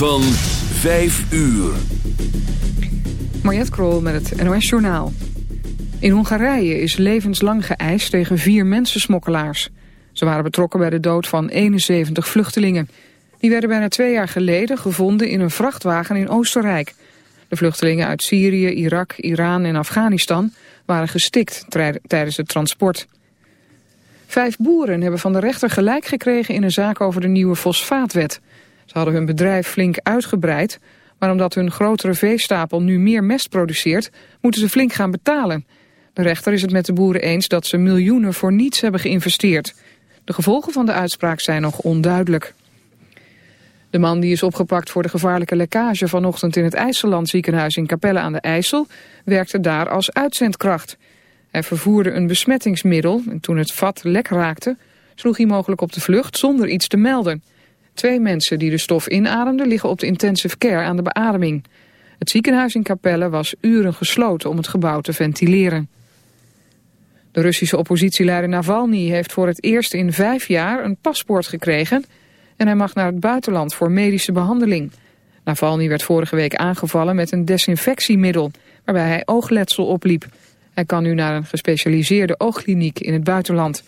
van 5 uur. Mariette Krol met het NOS Journaal. In Hongarije is levenslang geëist tegen vier mensensmokkelaars. Ze waren betrokken bij de dood van 71 vluchtelingen. Die werden bijna twee jaar geleden gevonden in een vrachtwagen in Oostenrijk. De vluchtelingen uit Syrië, Irak, Iran en Afghanistan waren gestikt tijdens het transport. Vijf boeren hebben van de rechter gelijk gekregen in een zaak over de nieuwe fosfaatwet. Ze hadden hun bedrijf flink uitgebreid, maar omdat hun grotere veestapel nu meer mest produceert, moeten ze flink gaan betalen. De rechter is het met de boeren eens dat ze miljoenen voor niets hebben geïnvesteerd. De gevolgen van de uitspraak zijn nog onduidelijk. De man die is opgepakt voor de gevaarlijke lekkage vanochtend in het IJsseland ziekenhuis in Capelle aan de IJssel, werkte daar als uitzendkracht. Hij vervoerde een besmettingsmiddel en toen het vat lek raakte, sloeg hij mogelijk op de vlucht zonder iets te melden. Twee mensen die de stof inademden liggen op de intensive care aan de beademing. Het ziekenhuis in Capelle was uren gesloten om het gebouw te ventileren. De Russische oppositieleider Navalny heeft voor het eerst in vijf jaar een paspoort gekregen... en hij mag naar het buitenland voor medische behandeling. Navalny werd vorige week aangevallen met een desinfectiemiddel... waarbij hij oogletsel opliep. Hij kan nu naar een gespecialiseerde oogkliniek in het buitenland.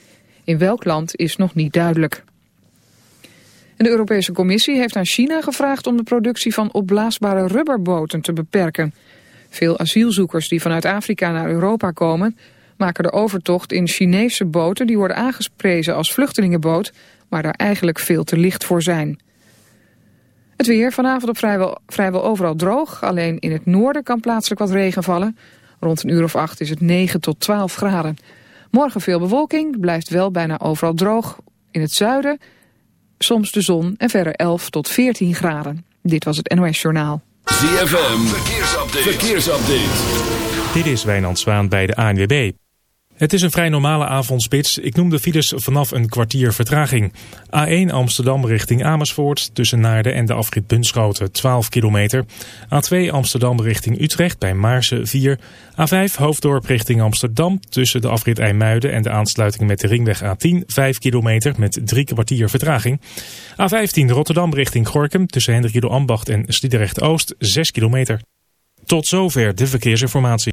In welk land is nog niet duidelijk. De Europese Commissie heeft aan China gevraagd om de productie van opblaasbare rubberboten te beperken. Veel asielzoekers die vanuit Afrika naar Europa komen maken de overtocht in Chinese boten die worden aangesprezen als vluchtelingenboot, maar daar eigenlijk veel te licht voor zijn. Het weer vanavond op vrijwel, vrijwel overal droog, alleen in het noorden kan plaatselijk wat regen vallen. Rond een uur of acht is het 9 tot 12 graden. Morgen veel bewolking, blijft wel bijna overal droog. In het zuiden soms de zon en verder 11 tot 14 graden. Dit was het NOS Journaal. ZFM, verkeersupdate. verkeersupdate. Dit is Wijnand Zwaan bij de ANWB. Het is een vrij normale avondspits. Ik noem de files vanaf een kwartier vertraging. A1 Amsterdam richting Amersfoort tussen Naarden en de afrit Bunschoten 12 kilometer. A2 Amsterdam richting Utrecht bij Maarsen 4. A5 Hoofddorp richting Amsterdam tussen de afrit IJmuiden en de aansluiting met de ringweg A10 5 kilometer met drie kwartier vertraging. A15 Rotterdam richting Gorkum tussen Hendrik Ambacht en Sliedrecht Oost 6 kilometer. Tot zover de verkeersinformatie.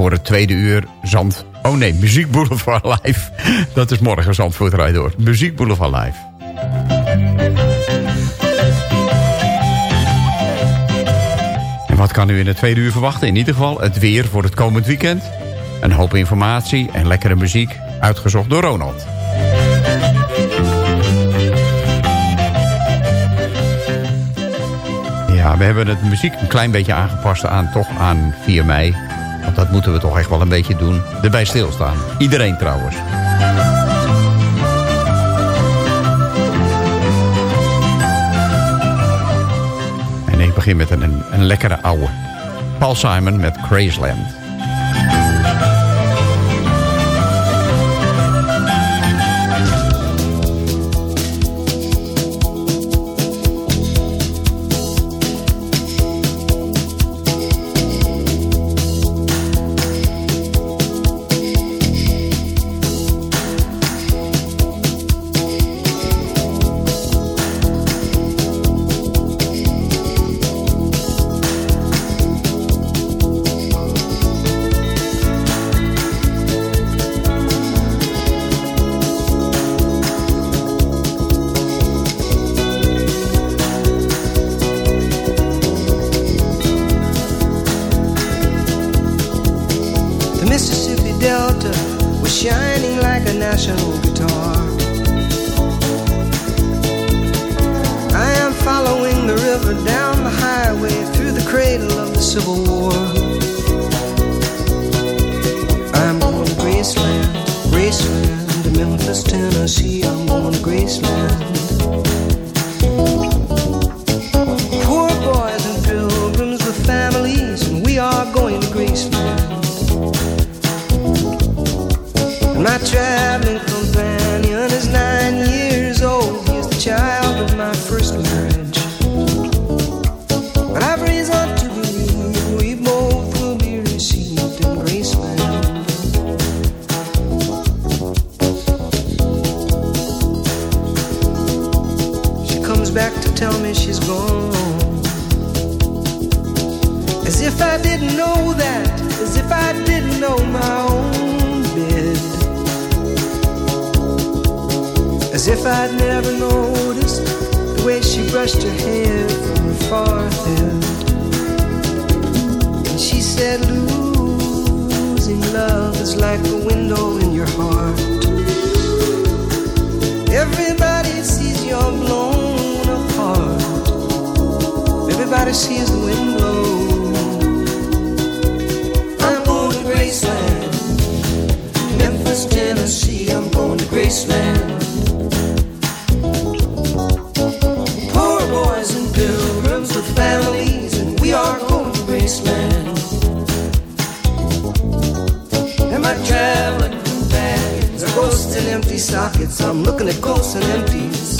voor het tweede uur Zand... Oh nee, Muziek Boulevard Live. Dat is morgen Zandvoort Rijd Door. Muziek Boulevard Live. En wat kan u in het tweede uur verwachten? In ieder geval het weer voor het komend weekend. Een hoop informatie en lekkere muziek. Uitgezocht door Ronald. Ja, we hebben het muziek een klein beetje aangepast aan, toch aan 4 mei. Want dat moeten we toch echt wel een beetje doen. Erbij stilstaan. Iedereen trouwens. En ik begin met een, een lekkere ouwe. Paul Simon met Crazeland. Tennessee, I'm going to Graceland. Poor boys and pilgrims with families, and we are going to Graceland. And my traveling companions are ghosts and empty sockets. I'm looking at ghosts and empties.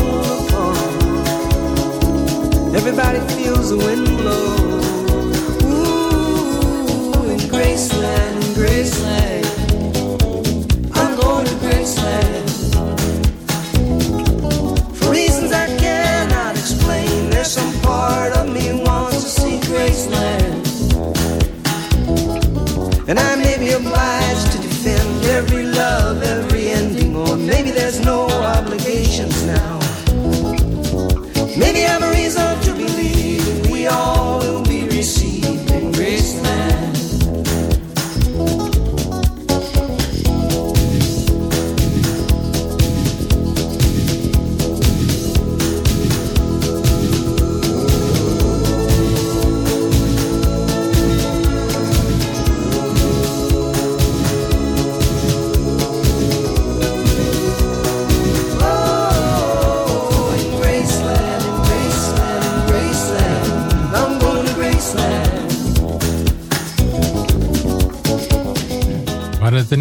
Everybody feels the wind blow. Ooh, in Graceland, in Graceland.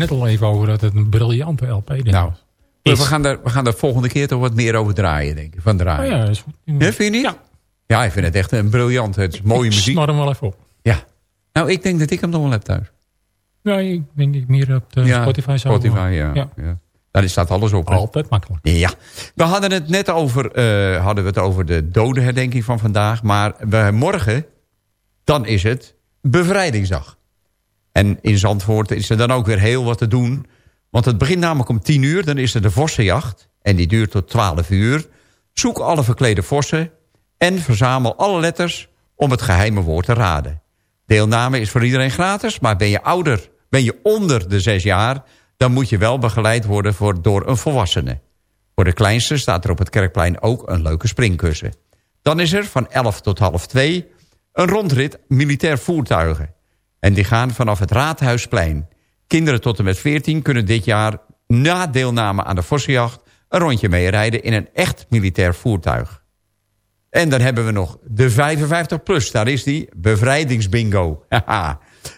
net al even over dat het een briljante LP is. Nou. We, gaan daar, we gaan daar volgende keer toch wat meer over draaien, denk ik. Van. Oh ja, is goed. Vind je niet? Ja. ja. ik vind het echt een briljant. Het mooie muziek. Ik hem wel even op. Ja. Nou, ik denk dat ik hem nog wel heb thuis. Ja, ik denk ik meer op eh, de Spotify zou Spotify, ja. ja. Daar staat alles op. Altijd makkelijk. Ja. We hadden het net over, uh, hadden we het over de dodenherdenking van vandaag. Maar we, morgen, dan is het bevrijdingsdag. En in Zandvoort is er dan ook weer heel wat te doen. Want het begint namelijk om 10 uur. Dan is er de vossenjacht. En die duurt tot 12 uur. Zoek alle verklede vossen. En verzamel alle letters om het geheime woord te raden. Deelname is voor iedereen gratis. Maar ben je ouder, ben je onder de 6 jaar... dan moet je wel begeleid worden door een volwassene. Voor de kleinste staat er op het Kerkplein ook een leuke springkussen. Dan is er van 11 tot half 2 een rondrit militair voertuigen. En die gaan vanaf het Raadhuisplein. Kinderen tot en met 14 kunnen dit jaar na deelname aan de Vossenjacht... een rondje meerijden in een echt militair voertuig. En dan hebben we nog de 55 plus. Daar is die bevrijdingsbingo.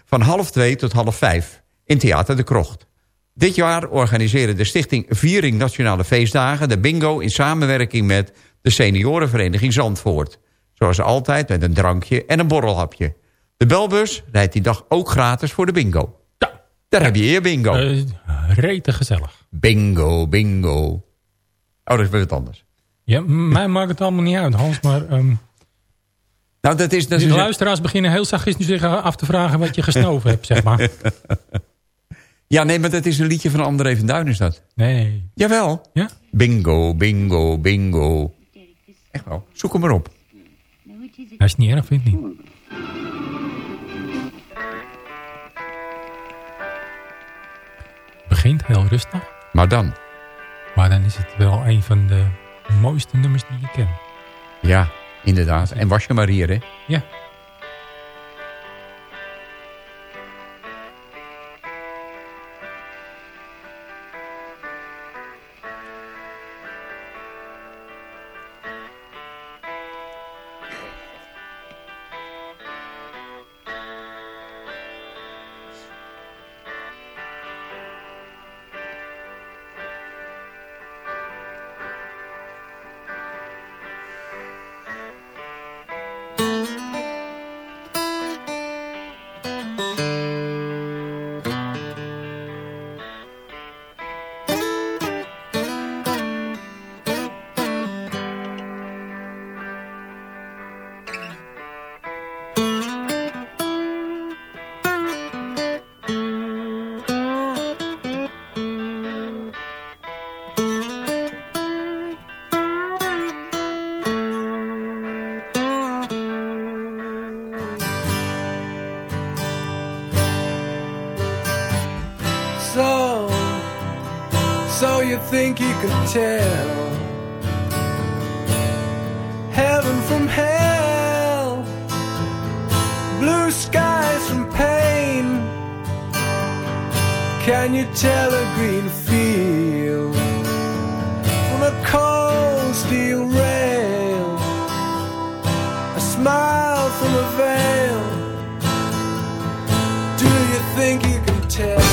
Van half 2 tot half 5 in Theater de Krocht. Dit jaar organiseren de stichting Viering Nationale Feestdagen... de bingo in samenwerking met de seniorenvereniging Zandvoort. Zoals altijd met een drankje en een borrelhapje. De belbus rijdt die dag ook gratis voor de bingo. Ja. Daar heb je hier bingo. Uh, rete gezellig. Bingo, bingo. Oh, dat is weer wat anders. Ja, mij maakt het allemaal niet uit, Hans, maar... Um, nou, dat is, dat de luisteraars beginnen heel zachtjes nu zich af te vragen wat je gesnoven hebt, zeg maar. Ja, nee, maar dat is een liedje van André van Duin, is dat? Nee. Jawel. Ja? Bingo, bingo, bingo. Echt wel. Zoek hem maar op. Hij is niet erg, vind ik niet. Begint heel rustig. Maar dan? Maar dan is het wel een van de mooiste nummers die je kent. Ja, inderdaad. En was je maar hier, hè? Ja. Blue skies from pain. Can you tell a green field from a cold steel rail? A smile from a veil. Do you think you can tell?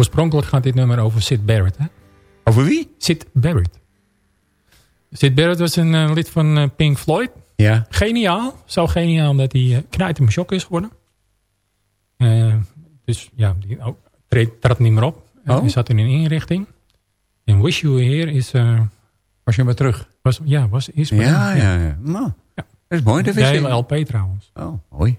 Oorspronkelijk gaat dit nummer over Sid Barrett. Hè? Over wie? Sid Barrett. Sid Barrett was een eh, lid van eh, Pink Floyd. Ja. Geniaal. Zo geniaal omdat hij uh, knijt in mijn shock is geworden. Dus ja, die oh, trad niet meer op. Oh. Hij zat in een inrichting. En Wish You Were Here is... Was je maar terug? was, ja, was, is Ja, ja, ja. Nou, dat is mooi. Dat De hele LP trouwens. Oh, mooi.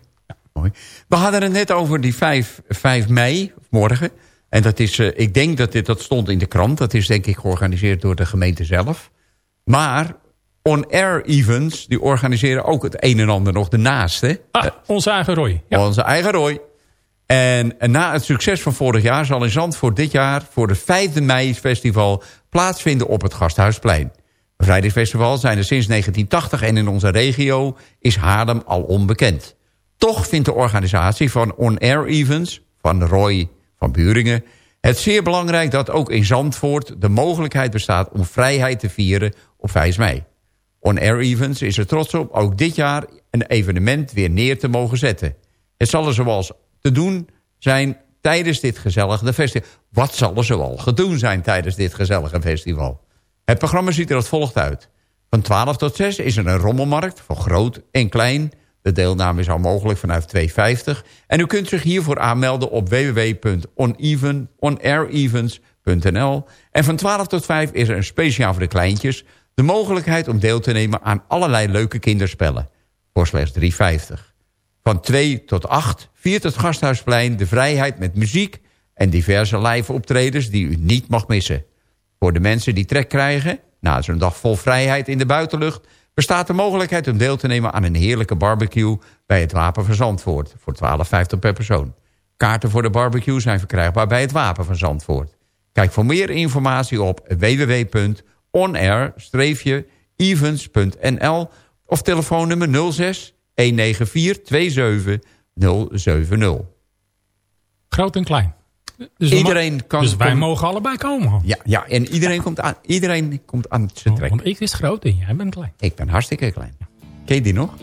mooi. We hadden het net over die 5, 5 mei, morgen. En dat is, eh, ik denk dat dit dat stond in de krant. Dat is denk ik georganiseerd door de gemeente zelf. Maar On Air Events, die organiseren ook het een en ander nog ernaast. Hè? Ah, onze eigen Roy. Ja. Onze eigen Roy. En na het succes van vorig jaar zal in Zandvoort dit jaar... voor de 5e mei festival plaatsvinden op het Gasthuisplein. Bevrijdingsfestival zijn er sinds 1980 en in onze regio is Haarlem al onbekend. Toch vindt de organisatie van On Air Events, van Roy van Buringen... het zeer belangrijk dat ook in Zandvoort de mogelijkheid bestaat... om vrijheid te vieren op 5 mei. On Air Events is er trots op ook dit jaar een evenement weer neer te mogen zetten. Het zal er zoals te doen zijn tijdens dit gezellige festival. Wat zal er zoal te doen zijn tijdens dit gezellige festival? Het programma ziet er als volgt uit. Van 12 tot 6 is er een rommelmarkt voor groot en klein. De deelname is al mogelijk vanaf 2,50. En u kunt zich hiervoor aanmelden op www.onairevents.nl. En van 12 tot 5 is er een speciaal voor de kleintjes... de mogelijkheid om deel te nemen aan allerlei leuke kinderspellen. Voor slechts 3,50. Van 2 tot 8 viert het Gasthuisplein de vrijheid met muziek... en diverse live optredens die u niet mag missen. Voor de mensen die trek krijgen, na zo'n dag vol vrijheid in de buitenlucht... bestaat de mogelijkheid om deel te nemen aan een heerlijke barbecue... bij het Wapen van Zandvoort, voor 12,50 per persoon. Kaarten voor de barbecue zijn verkrijgbaar bij het Wapen van Zandvoort. Kijk voor meer informatie op www.onair-events.nl... of telefoonnummer 06 194 27 070. Groot en klein. Dus Iedereen kan- Dus wij mogen allebei komen. Ja, ja en iedereen, komt aan, iedereen komt aan zijn trek. Want ik is groot en jij bent klein. Ik ben hartstikke klein. Ken je die nog?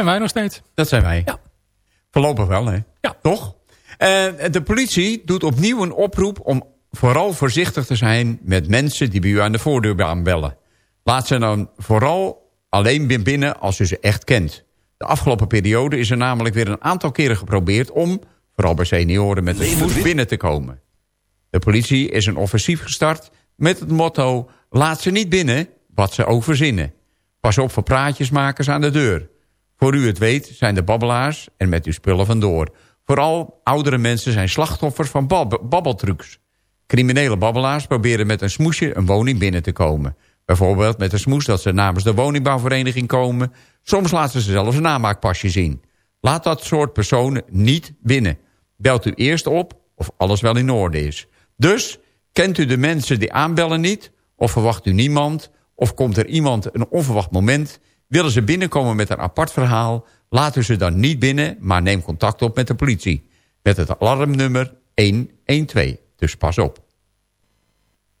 Zijn wij nog steeds. Dat zijn wij. Ja. Voorlopig wel, hè? Ja. Toch? Eh, de politie doet opnieuw een oproep om vooral voorzichtig te zijn... met mensen die bij u aan de voordeur aanbellen. Laat ze dan vooral alleen binnen als u ze echt kent. De afgelopen periode is er namelijk weer een aantal keren geprobeerd... om, vooral bij senioren, met de spoed binnen te komen. De politie is een offensief gestart met het motto... laat ze niet binnen, wat ze ook verzinnen. Pas op voor praatjesmakers aan de deur. Voor u het weet zijn de babbelaars en met uw spullen vandoor. Vooral oudere mensen zijn slachtoffers van bab babbeltrucs. Criminele babbelaars proberen met een smoesje een woning binnen te komen. Bijvoorbeeld met een smoes dat ze namens de woningbouwvereniging komen. Soms laten ze zelfs een namaakpasje zien. Laat dat soort personen niet binnen. Belt u eerst op of alles wel in orde is. Dus, kent u de mensen die aanbellen niet? Of verwacht u niemand? Of komt er iemand een onverwacht moment? Willen ze binnenkomen met een apart verhaal? U ze dan niet binnen, maar neem contact op met de politie. Met het alarmnummer 112. Dus pas op.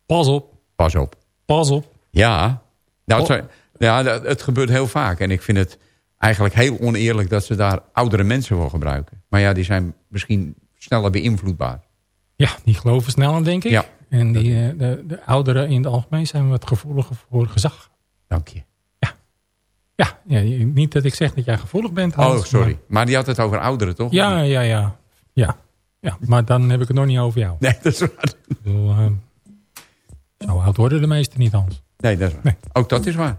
Pas op. Pas op. Pas op. Ja, nou, het, Oh. zijn- ja, het gebeurt heel vaak. En ik vind het eigenlijk heel oneerlijk dat ze daar oudere mensen voor gebruiken. Maar ja, die zijn misschien sneller beïnvloedbaar. Ja, die geloven sneller, denk ik. Ja. En die, eh, de, de ouderen in het algemeen zijn wat gevoeliger voor gezag. Dank je. Ja, ja, niet dat ik zeg dat jij gevoelig bent. Oh, sorry. Maar die had het over ouderen, toch? ja, ja, ja, ja. Ja, maar dan heb ik het nog niet over jou. Nee, dat is waar. Bedoel, eh, zo oud worden de meesten niet, Hans. Nee, dat is waar. Nee. Ook dat is waar.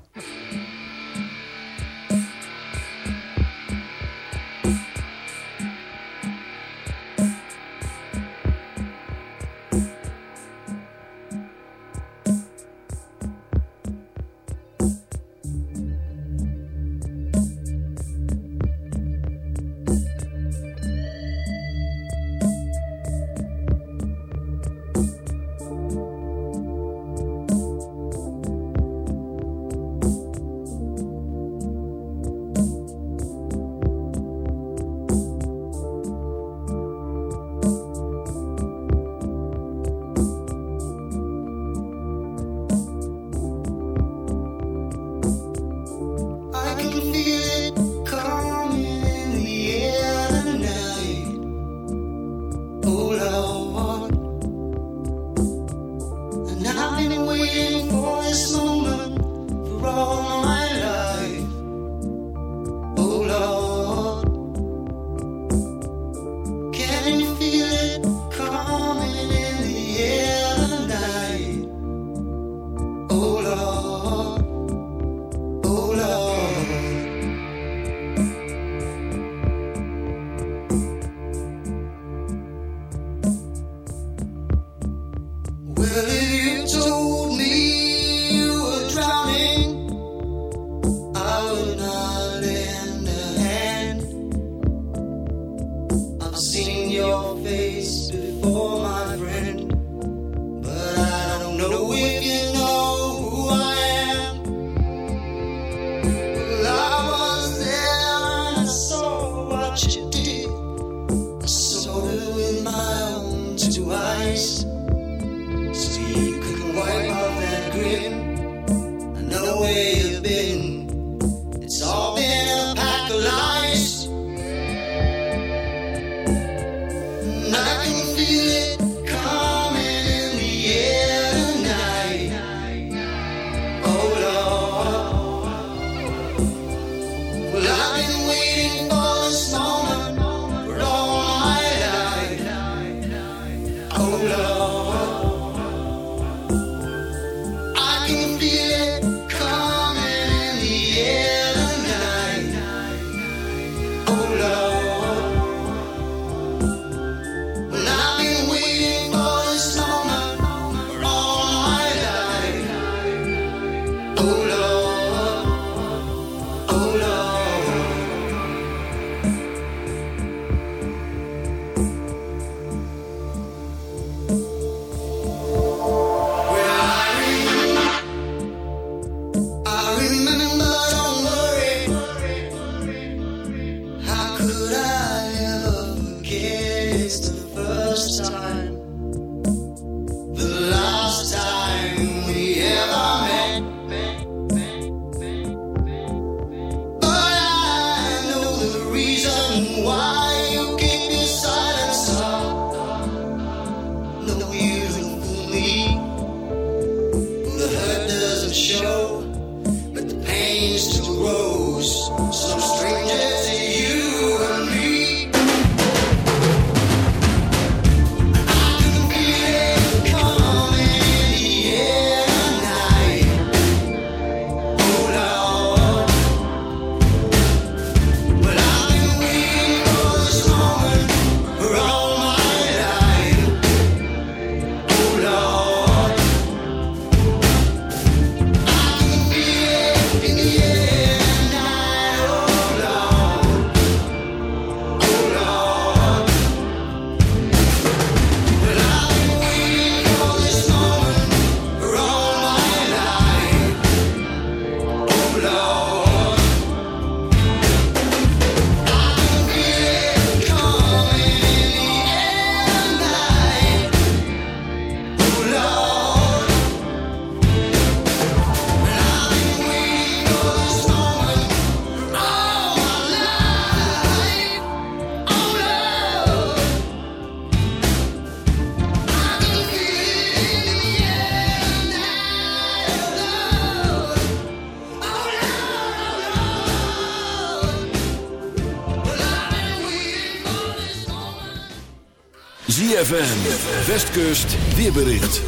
Westkust, weerbericht.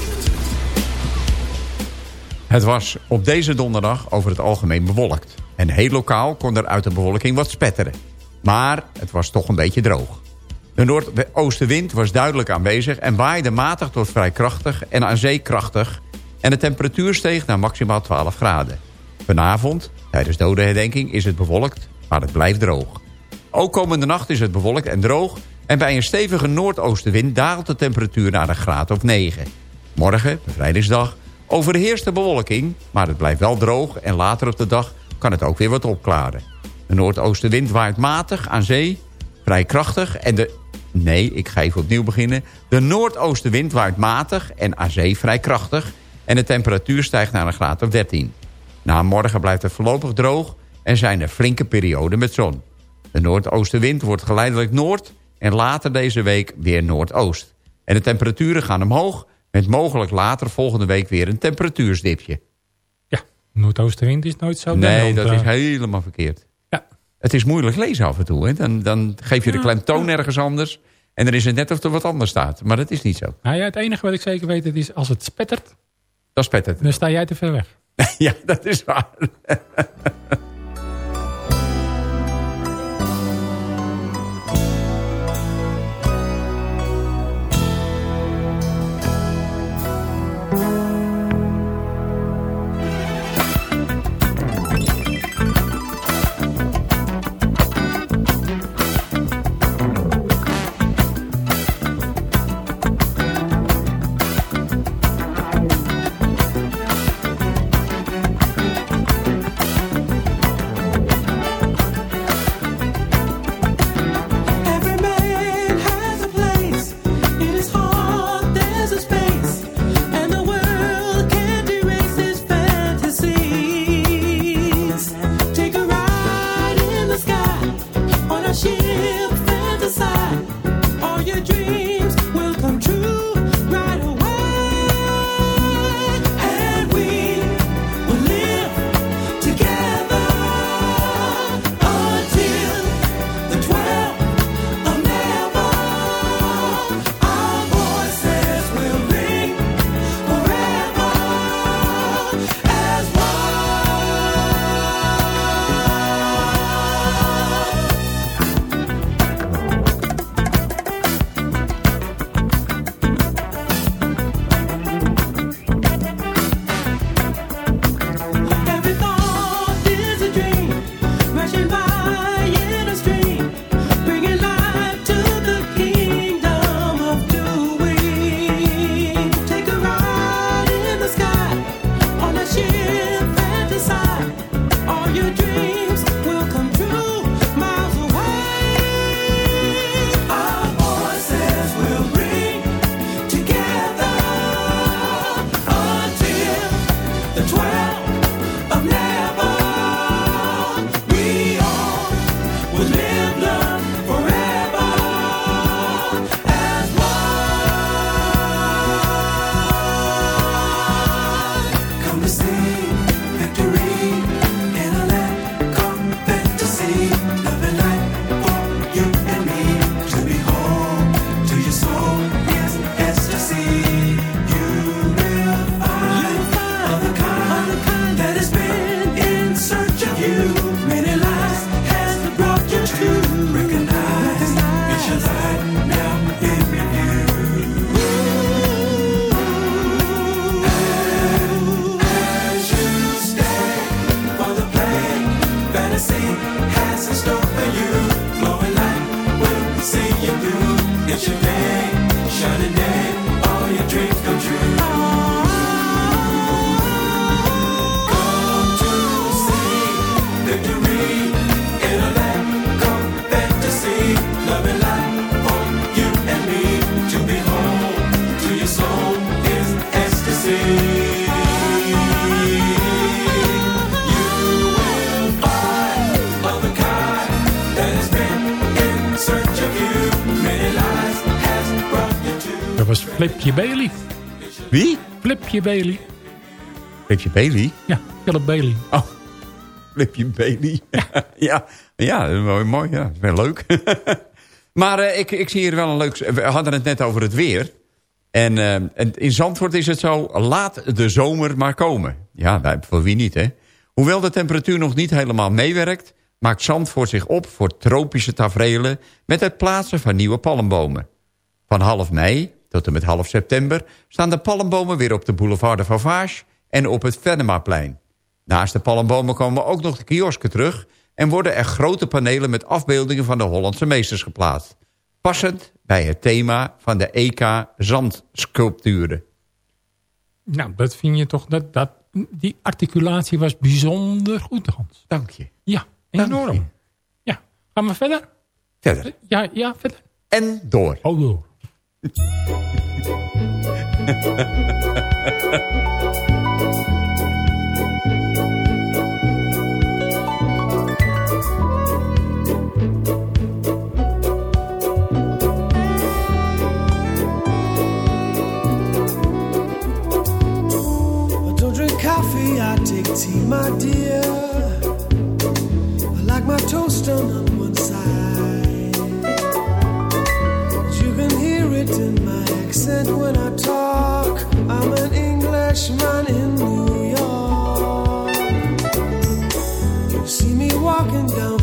Het was op deze donderdag over het algemeen bewolkt. En heel lokaal kon er uit de bewolking wat spetteren. Maar het was toch een beetje droog. De noordoostenwind was duidelijk aanwezig en waaide matig tot vrij krachtig en aan zee krachtig. En de temperatuur steeg naar maximaal 12 graden. Vanavond, tijdens dodenherdenking, is het bewolkt, maar het blijft droog. Ook komende nacht is het bewolkt en droog... en bij een stevige noordoostenwind daalt de temperatuur naar een graad of 9. Morgen, bevrijdingsdag, overheerst de bewolking... maar het blijft wel droog en later op de dag kan het ook weer wat opklaren. De noordoostenwind waait matig aan zee, vrij krachtig... en de... Nee, ik ga even opnieuw beginnen. De noordoostenwind waait matig en aan zee vrij krachtig... en de temperatuur stijgt naar een graad of 13. Na morgen blijft het voorlopig droog en zijn er flinke perioden met zon. De noordoostenwind wordt geleidelijk noord en later deze week weer noordoost. En de temperaturen gaan omhoog met mogelijk later volgende week weer een temperatuursdipje. Ja, noordoostenwind is nooit zo. Nee, dat is helemaal verkeerd. Ja. Het is moeilijk lezen af en toe. Hè? Dan, dan geef je de klemtoon ergens anders. En dan is het net of er wat anders staat. Maar dat is niet zo. Nou ja, het enige wat ik zeker weet is als het spettert, pet het. dan sta jij te ver weg. ja, dat is waar. Flipje Bailey. Flipje Bailey? Ja, Philip Bailey. Oh, Flipje Bailey. ja, ja, is wel mooi. Ja, wel leuk. maar eh, ik, ik zie hier wel een leuk... We hadden het net over het weer. En, eh, en in Zandvoort is het zo... Laat de zomer maar komen. Ja, voor wie niet, hè? Hoewel de temperatuur nog niet helemaal meewerkt... maakt Zandvoort zich op voor tropische tafereelen... met het plaatsen van nieuwe palmbomen. Van half mei tot en met half september... staan de palmbomen weer op de boulevard de Vauvage... en op het Venemaplein. Naast de palmbomen komen ook nog de kiosken terug... en worden er grote panelen met afbeeldingen van de Hollandse meesters geplaatst. Passend bij het thema van de EK zandsculpturen. Nou, dat vind je toch... Dat, dat, die articulatie was bijzonder goed, Hans. Dank je. Ja, je. enorm. Ja, gaan we verder? Verder. Ja, ja, verder. En door. Oh, door. I don't drink coffee, I take tea, my dear. I like my toast on walking down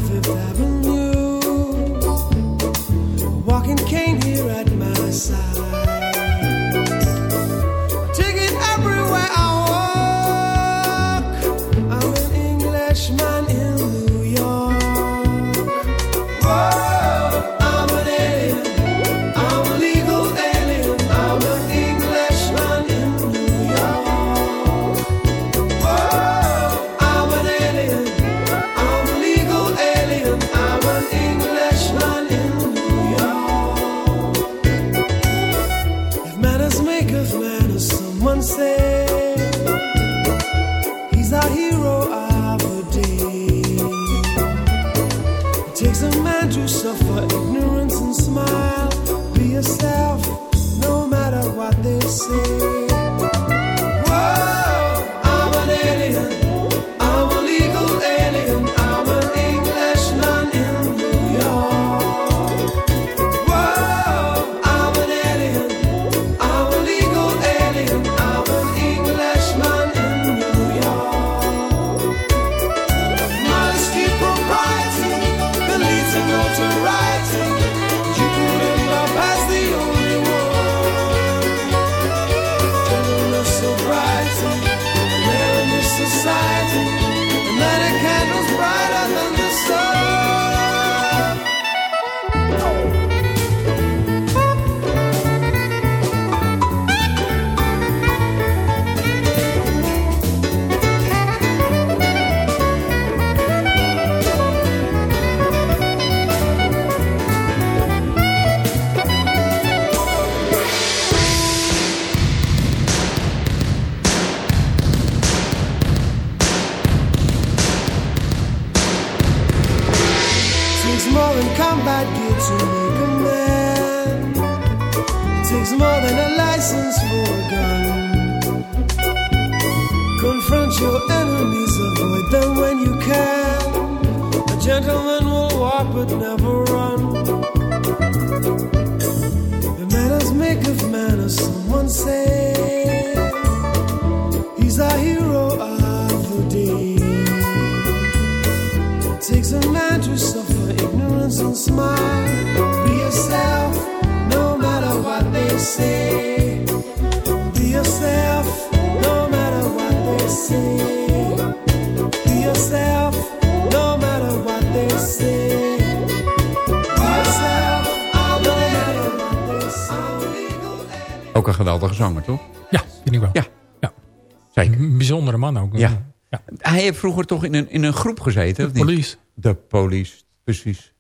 heeft vroeger toch in een, in een groep gezeten, of niet? Police. De police, precies.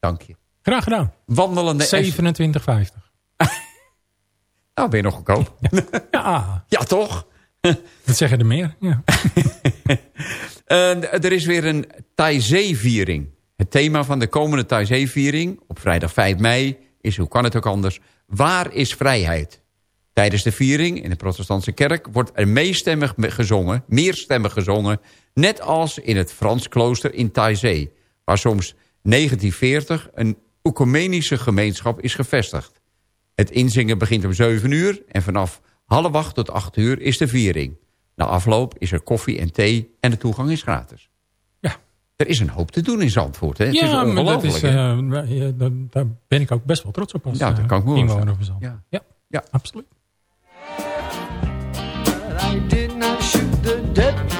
Dank je. Graag gedaan. Wandelende S. 27,50. Nou, ben je nog goedkoop? Ja, Ja, toch? dat zeggen er meer. Ja. Er is weer een Taizé-viering. Het thema van de komende Taizé-viering op vrijdag 5 mei is, hoe kan het ook anders, waar is vrijheid? Tijdens de viering in de protestantse kerk wordt er meestemmig gezongen, meerstemmig gezongen, net als in het Frans klooster in Taizé, waar soms 1940 een oecumenische gemeenschap is gevestigd. Het inzingen begint om 7 uur en vanaf half 8 tot 8 uur is de viering. Na afloop is er koffie en thee en de toegang is gratis. Ja. Er is een hoop te doen in Zandvoort. Hè? Het is ja, maar dat is, eh, ja, daar ben ik ook best wel trots op als Ja, dat eh, kan ik me inwoner van Zandvoort. Ja. Ja. Ja. absoluut. I did not shoot the deputy.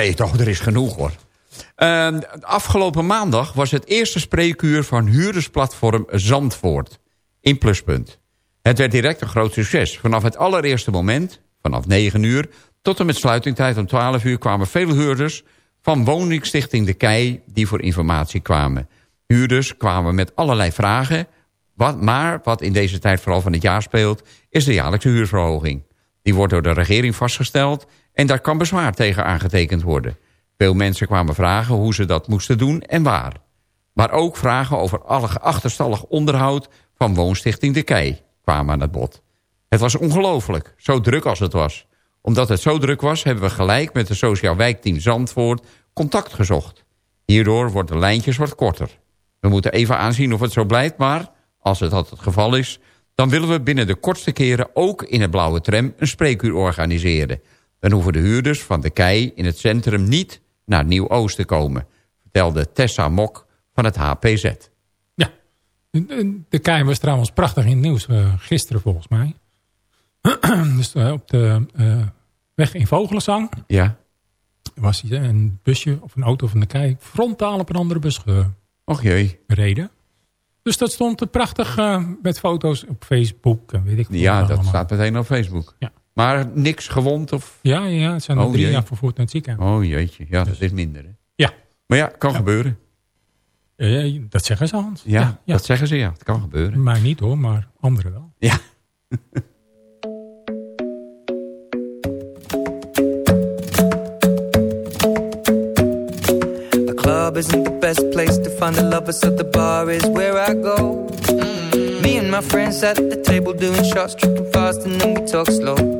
Zei toch, er is genoeg hoor. Uh, afgelopen maandag was het eerste spreekuur van huurdersplatform Zandvoort. In Pluspunt. Het werd direct een groot succes. Vanaf het allereerste moment, vanaf 9 uur... tot en met sluitingtijd om 12 uur kwamen veel huurders... van woningstichting De Kei die voor informatie kwamen. Huurders kwamen met allerlei vragen... Wat, maar wat in deze tijd vooral van het jaar speelt... is de jaarlijkse huurverhoging. Die wordt door de regering vastgesteld... en daar kan bezwaar tegen aangetekend worden... Veel mensen kwamen vragen hoe ze dat moesten doen en waar. Maar ook vragen over achterstallig onderhoud van woonstichting De Kei kwamen aan het bod. Het was ongelooflijk, zo druk als het was. Omdat het zo druk was, hebben we gelijk met de Sociaal Wijkteam Zandvoort contact gezocht. Hierdoor worden de lijntjes wat korter. We moeten even aanzien of het zo blijft, maar als het dat het geval is... dan willen we binnen de kortste keren ook in het blauwe tram een spreekuur organiseren. Dan hoeven de huurders van De Kei in het centrum niet naar Nieuw-Oost te komen, vertelde Tessa Mok van het HPZ. Ja, de, kei was trouwens prachtig in het nieuws uh, gisteren volgens mij. dus uh, op de uh, weg in Vogelenzang ja. was hij een busje of een auto van de kei frontaal op een andere bus Och jee. gereden. Dus dat stond prachtig met foto's op Facebook en weet ik Ja, dat allemaal. staat meteen op Facebook. Ja. Maar niks gewond? Of? Ja, ja, het zijn er oh, drie jaar vervoerd naar het ziekenhuis. Oh jeetje, ja, dus. dat is minder. Hè? Ja. Maar ja, kan ja. gebeuren. Uh, dat zeggen ze, Hans. Ja, ja, dat zeggen ze, ja. Het kan gebeuren. Mij niet hoor, maar anderen wel. Ja. the club isn't the best place to find the lovers, so the bar is where I go. Mm. Me and my friends at the table doing shots, tripping fast, and then we talk slow.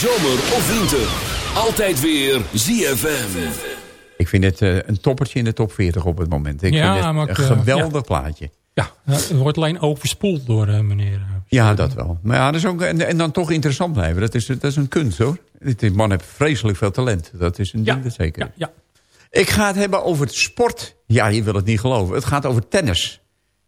Zomer of winter. Altijd weer ZFM. Ik vind het eh, een toppertje in de top 40 op het moment. Ik Ja, vind het maar een eh, geweldig plaatje. Ja, het wordt alleen overspoeld door eh, meneer... Ja, dat wel. Maar ja, dat is ook, en, en dan toch interessant blijven. Dat is, dat is een kunst hoor. Die man heeft vreselijk veel talent. Dat is een ding, dat zeker. Ja, ja. Ik ga het hebben over het sport. Ja, je wil het niet geloven. Het gaat over tennis.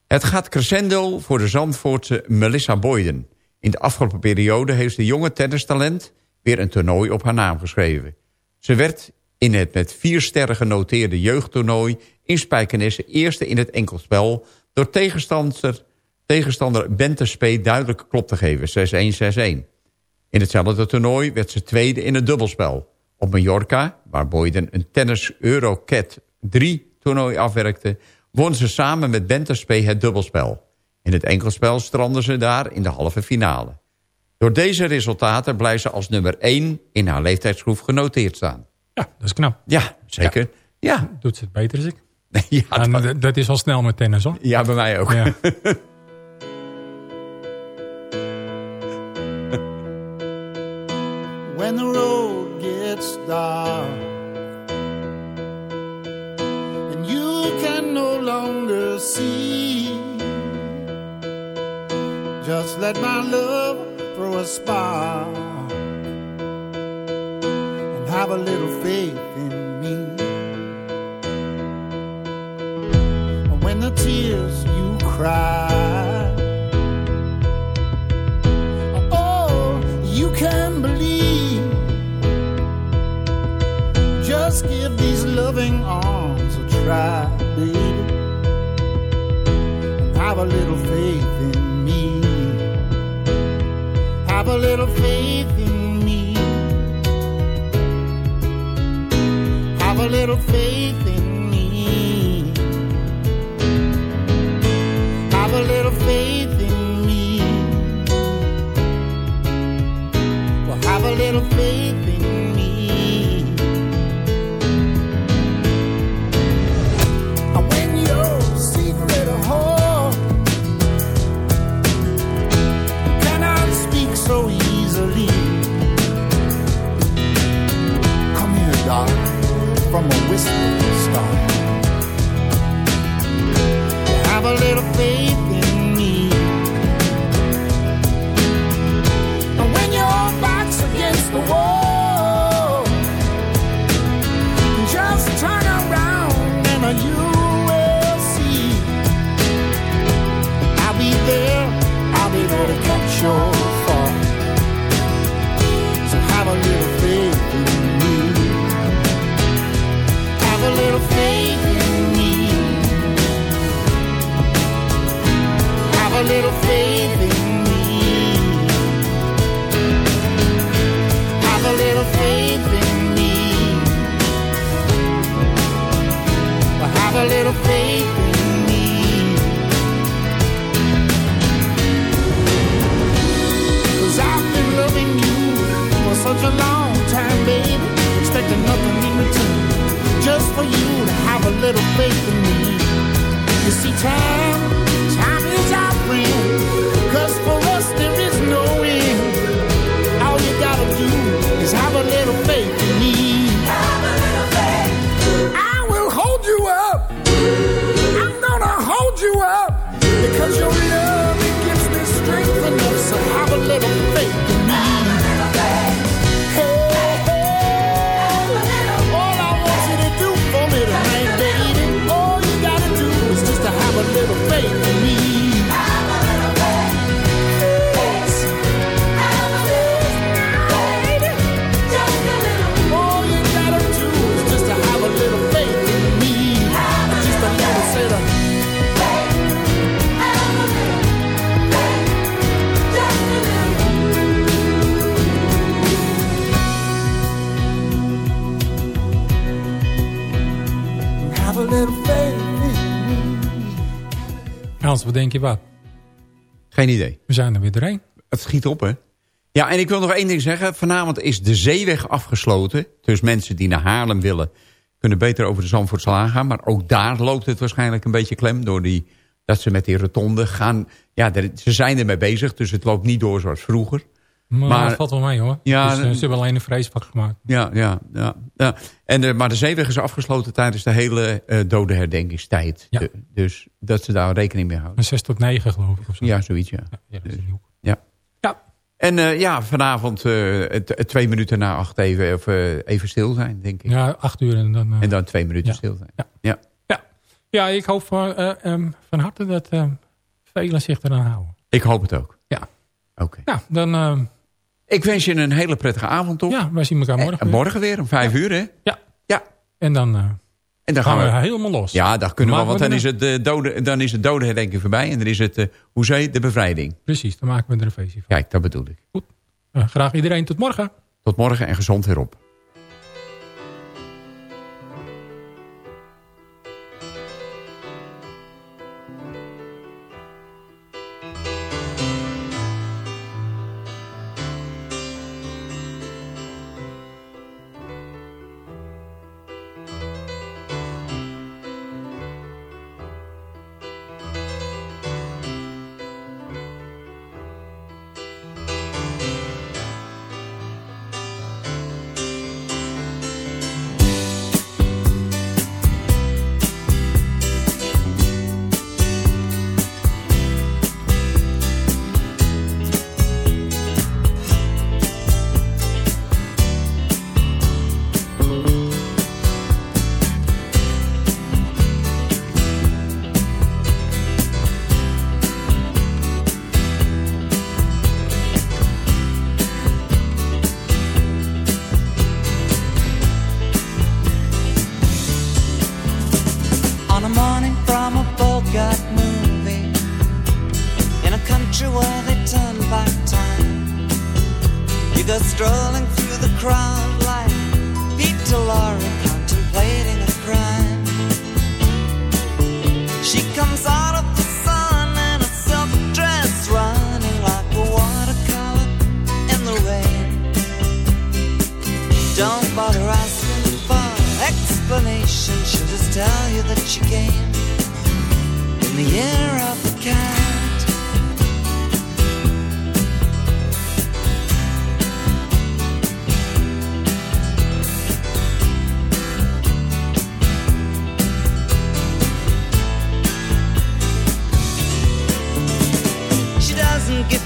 Het gaat crescendo voor de Zandvoortse Melissa Boyden. In de afgelopen periode heeft de jonge tennistalent... weer een toernooi op haar naam geschreven. Ze werd in het met vier sterren genoteerde jeugdtoernooi... in Spijkenisse eerste in het enkelspel... door tegenstander, tegenstander Bente duidelijk klop te geven. 6-1, 6-1. In hetzelfde toernooi werd ze tweede in het dubbelspel. Op Mallorca, waar Boyden een tennis Eurocat 3 toernooi afwerkte... won ze samen met Bente het dubbelspel. In het enkelspel strandde ze daar in de halve finale. Door deze resultaten blijft ze als nummer 1 in haar leeftijdsgroep genoteerd staan. ja, dat is knap. Ja, zeker. Ja, Doet ze het beter dan ik. ja, En dat, dat- dat is al snel met tennis hoor. ja bij mij ook. Ja. when the road gets dark and you can no longer see. Just let my love throw a spark and have a little faith in me. And when the tears you cry. Oh, you can believe. Just give these loving arms a try, denk je wat? Geen idee. We zijn er weer doorheen. Het schiet op, hè? Ja, en ik wil nog één ding zeggen. Vanavond is de zeeweg afgesloten. Dus mensen die naar Haarlem willen... kunnen beter over de Zandvoortslaan gaan. Maar ook daar loopt het waarschijnlijk een beetje klem... door die, dat ze met die rotonde gaan... Ja, er- ze zijn ermee bezig, dus het loopt niet door zoals vroeger. Maar, Maar- dat valt wel mee hoor. Ja, dus, eh, ze hebben alleen een vreesvak gemaakt. Ja, ja, ja. ja. En de, maar de zeeweg is afgesloten tijdens de hele eh dode herdenkingstijd. Ja. De- dus dat ze daar rekening mee houden. Een 6 tot 9 geloof ik. Of zo. Ja, zoiets, ja. Ja, hoek. ja. Ja. En eh, ja, vanavond eh, twee minuten na acht even, of, eh, even stil zijn, denk ik. ja, 8 uur en dan... eh, En dan twee minuten stil zijn. Ja. ja. ja. ja, ik hoop van, eh, ehm, van harte dat eh, velen zich eraan houden. Ik hoop het ook. Ja. Oké. Nou, dan... eh, Ik wens je een hele prettige avond, toch? ja, wij zien elkaar morgen. En weer. morgen weer om vijf uur, hè? Ja. Ja. En dan eh, En dan gaan gaan we we... helemaal los. Ja, dat kunnen we, want dan is, het de dode, dan is het dode herdenking voorbij. En dan is het, eh hoe zei de bevrijding. Precies, dan maken we er een feestje van. Kijk, dat bedoel ik. Eh, graag iedereen tot morgen. Tot morgen en gezond weer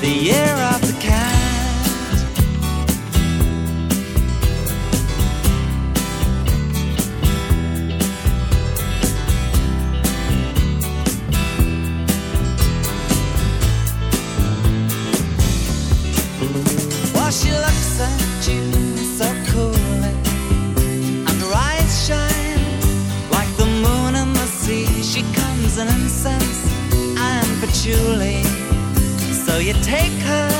the year of the cat. While she looks at you so coolly, and her eyes shine like the moon and the sea. She comes in incense and patchouli. You take her